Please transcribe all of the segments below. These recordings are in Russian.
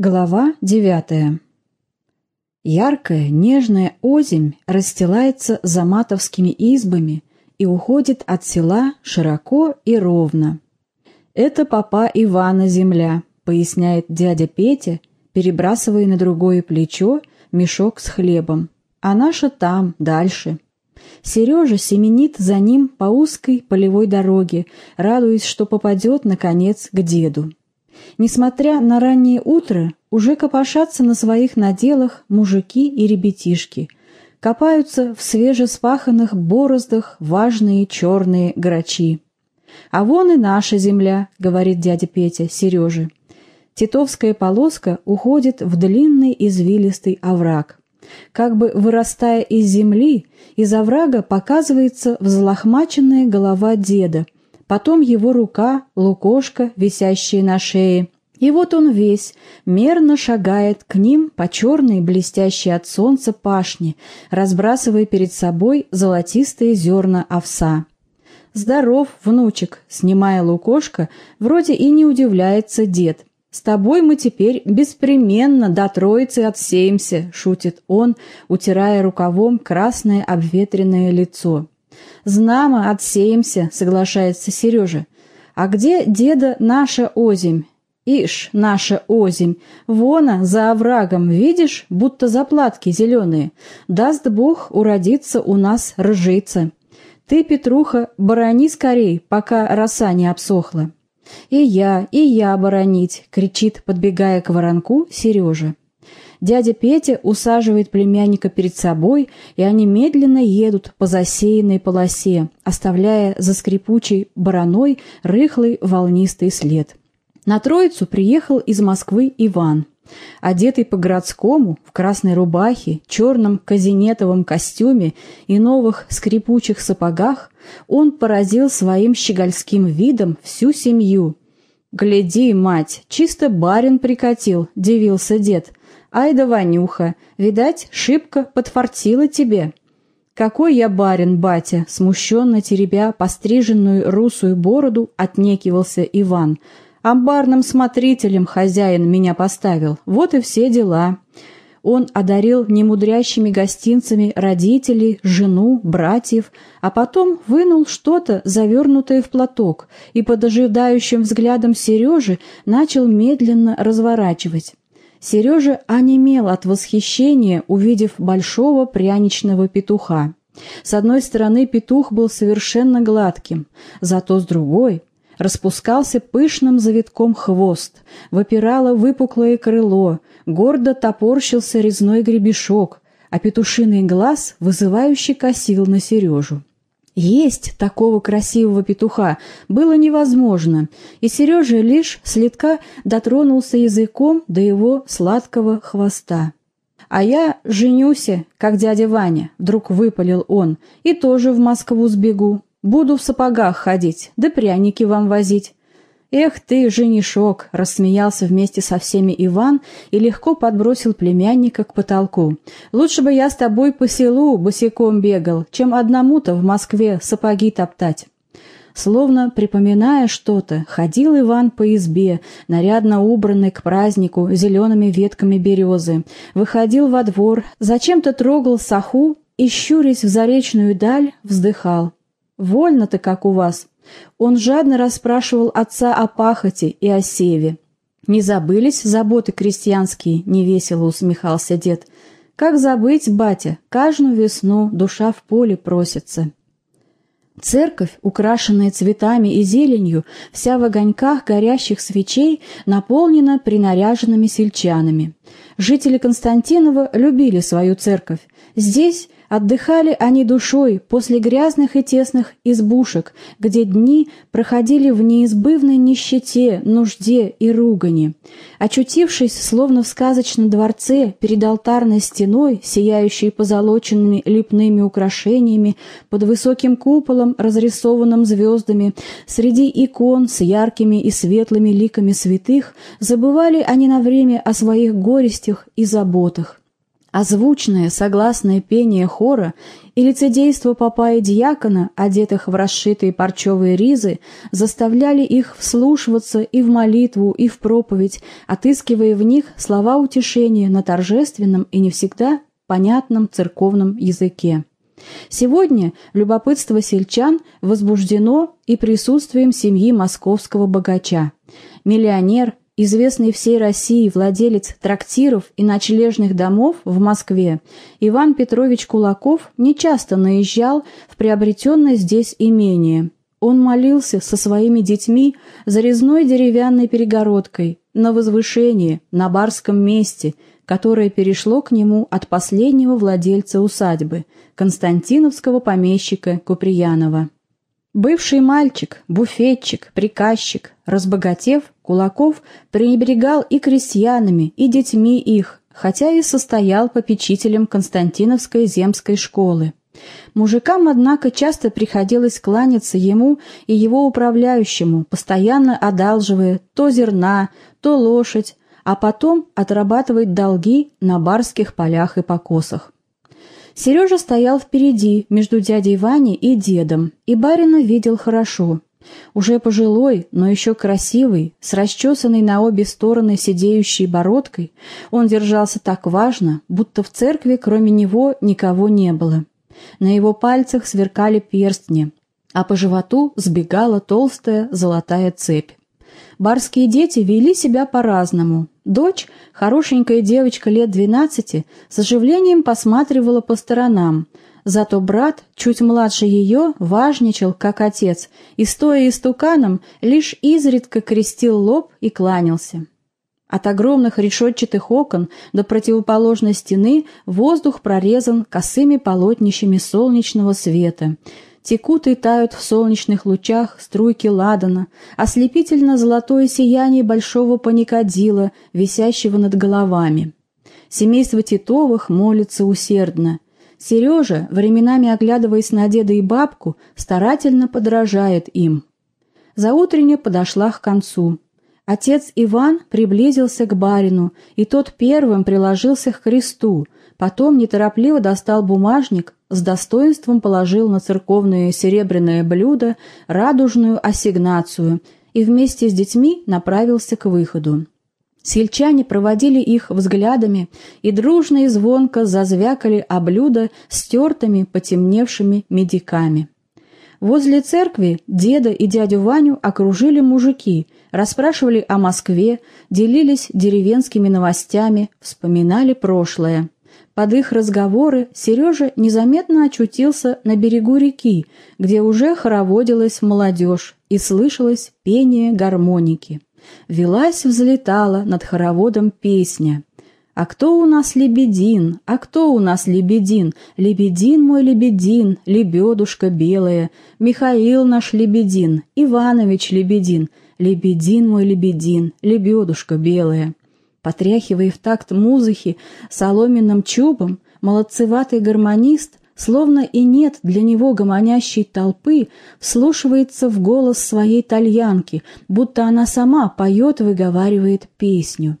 Глава девятая. Яркая, нежная озимь расстилается за матовскими избами и уходит от села широко и ровно. «Это папа Ивана земля», — поясняет дядя Петя, перебрасывая на другое плечо мешок с хлебом. «А наша там, дальше». Сережа семенит за ним по узкой полевой дороге, радуясь, что попадет, наконец, к деду. Несмотря на раннее утро, уже копошатся на своих наделах мужики и ребятишки, копаются в свежеспаханных бороздах важные черные грачи. «А вон и наша земля», — говорит дядя Петя Сереже. Титовская полоска уходит в длинный извилистый овраг. Как бы вырастая из земли, из оврага показывается взлохмаченная голова деда — потом его рука, лукошка, висящая на шее. И вот он весь, мерно шагает к ним по черной, блестящей от солнца пашне, разбрасывая перед собой золотистые зерна овса. «Здоров, внучек!» — снимая лукошко, вроде и не удивляется дед. «С тобой мы теперь беспременно до троицы отсеемся», — шутит он, утирая рукавом красное обветренное лицо. «Знамо, отсеемся», — соглашается Сережа. «А где деда наша озимь?» «Ишь, наша озимь! Вона, за оврагом, видишь, будто заплатки зеленые. Даст Бог уродиться у нас ржица. Ты, Петруха, борони скорей, пока роса не обсохла». «И я, и я боронить!» — кричит, подбегая к воронку, Сережа. Дядя Петя усаживает племянника перед собой, и они медленно едут по засеянной полосе, оставляя за скрипучей бараной рыхлый волнистый след. На Троицу приехал из Москвы Иван. Одетый по-городскому, в красной рубахе, черном казинетовом костюме и новых скрипучих сапогах, он поразил своим щегольским видом всю семью. «Гляди, мать, чисто барин прикатил», — дивился дед. «Ай да, Ванюха, видать, шибко подфартило тебе». «Какой я барин, батя!» — смущенно теребя постриженную русую бороду, отнекивался Иван. «Амбарным смотрителем хозяин меня поставил. Вот и все дела». Он одарил немудрящими гостинцами родителей, жену, братьев, а потом вынул что-то, завернутое в платок, и под ожидающим взглядом Сережи начал медленно разворачивать. Сережа онемел от восхищения, увидев большого пряничного петуха. С одной стороны петух был совершенно гладким, зато с другой распускался пышным завитком хвост, выпирало выпуклое крыло, гордо топорщился резной гребешок, а петушиный глаз вызывающе косил на Сережу. Есть такого красивого петуха было невозможно, и Сережа лишь слегка дотронулся языком до его сладкого хвоста. «А я женюся, как дядя Ваня», — вдруг выпалил он, — «и тоже в Москву сбегу. Буду в сапогах ходить, да пряники вам возить. «Эх ты, женишок!» — рассмеялся вместе со всеми Иван и легко подбросил племянника к потолку. «Лучше бы я с тобой по селу босиком бегал, чем одному-то в Москве сапоги топтать». Словно припоминая что-то, ходил Иван по избе, нарядно убранный к празднику зелеными ветками березы, выходил во двор, зачем-то трогал саху и, щурясь в заречную даль, вздыхал. «Вольно-то как у вас!» Он жадно расспрашивал отца о пахоте и о севе. «Не забылись заботы крестьянские?» — невесело усмехался дед. «Как забыть, батя? Каждую весну душа в поле просится». Церковь, украшенная цветами и зеленью, вся в огоньках горящих свечей, наполнена принаряженными сельчанами. Жители Константинова любили свою церковь. Здесь Отдыхали они душой после грязных и тесных избушек, где дни проходили в неизбывной нищете, нужде и ругани. Очутившись, словно в сказочном дворце, перед алтарной стеной, сияющей позолоченными лепными украшениями, под высоким куполом, разрисованным звездами, среди икон с яркими и светлыми ликами святых, забывали они на время о своих горестях и заботах. А звучное согласное пение хора и лицедейство попа и дьякона, одетых в расшитые парчевые ризы, заставляли их вслушиваться и в молитву, и в проповедь, отыскивая в них слова утешения на торжественном и не всегда понятном церковном языке. Сегодня любопытство сельчан возбуждено и присутствием семьи московского богача. Миллионер, известный всей России владелец трактиров и ночлежных домов в Москве, Иван Петрович Кулаков нечасто наезжал в приобретенное здесь имение. Он молился со своими детьми за резной деревянной перегородкой на возвышении, на барском месте, которое перешло к нему от последнего владельца усадьбы, константиновского помещика Куприянова. Бывший мальчик, буфетчик, приказчик, разбогатев, Кулаков пренебрегал и крестьянами, и детьми их, хотя и состоял попечителем Константиновской земской школы. Мужикам, однако, часто приходилось кланяться ему и его управляющему, постоянно одалживая то зерна, то лошадь, а потом отрабатывать долги на барских полях и покосах. Сережа стоял впереди, между дядей Ваней и дедом, и барина видел хорошо. Уже пожилой, но еще красивый, с расчесанной на обе стороны сидеющей бородкой, он держался так важно, будто в церкви кроме него никого не было. На его пальцах сверкали перстни, а по животу сбегала толстая золотая цепь. Барские дети вели себя по-разному. Дочь, хорошенькая девочка лет двенадцати, с оживлением посматривала по сторонам. Зато брат, чуть младше ее, важничал, как отец, и, стоя истуканом, лишь изредка крестил лоб и кланялся. От огромных решетчатых окон до противоположной стены воздух прорезан косыми полотнищами солнечного света — Текут и тают в солнечных лучах струйки ладана, ослепительно-золотое сияние большого паникадила, висящего над головами. Семейство Титовых молится усердно. Сережа, временами оглядываясь на деда и бабку, старательно подражает им. Заутренне подошла к концу. Отец Иван приблизился к барину, и тот первым приложился к кресту, потом неторопливо достал бумажник, с достоинством положил на церковное серебряное блюдо радужную ассигнацию и вместе с детьми направился к выходу. Сельчане проводили их взглядами и дружно и звонко зазвякали о блюдо стертыми потемневшими медиками. Возле церкви деда и дядю Ваню окружили мужики, расспрашивали о Москве, делились деревенскими новостями, вспоминали прошлое. Под их разговоры Сережа незаметно очутился на берегу реки, где уже хороводилась молодежь и слышалось пение гармоники. Велась, взлетала над хороводом песня. «А кто у нас лебедин? А кто у нас лебедин? Лебедин мой лебедин, лебедушка белая, Михаил наш лебедин, Иванович лебедин, Лебедин мой лебедин, лебедушка белая». Потряхивая в такт музыки соломенным чубом, молодцеватый гармонист, словно и нет для него гомонящей толпы, вслушивается в голос своей тальянки, будто она сама поет выговаривает песню.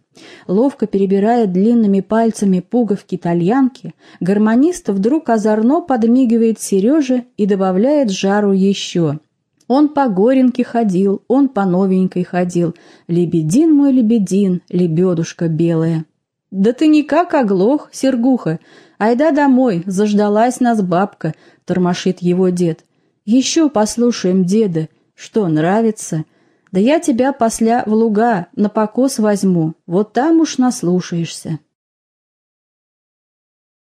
Ловко перебирая длинными пальцами пуговки тальянки, гармонист вдруг озорно подмигивает Сереже и добавляет жару еще — он по горенке ходил, он по новенькой ходил. Лебедин мой лебедин, лебедушка белая. Да ты никак оглох, Сергуха. Айда домой, заждалась нас бабка, тормошит его дед. Еще послушаем деда. Что, нравится? Да я тебя после в луга на покос возьму, вот там уж наслушаешься.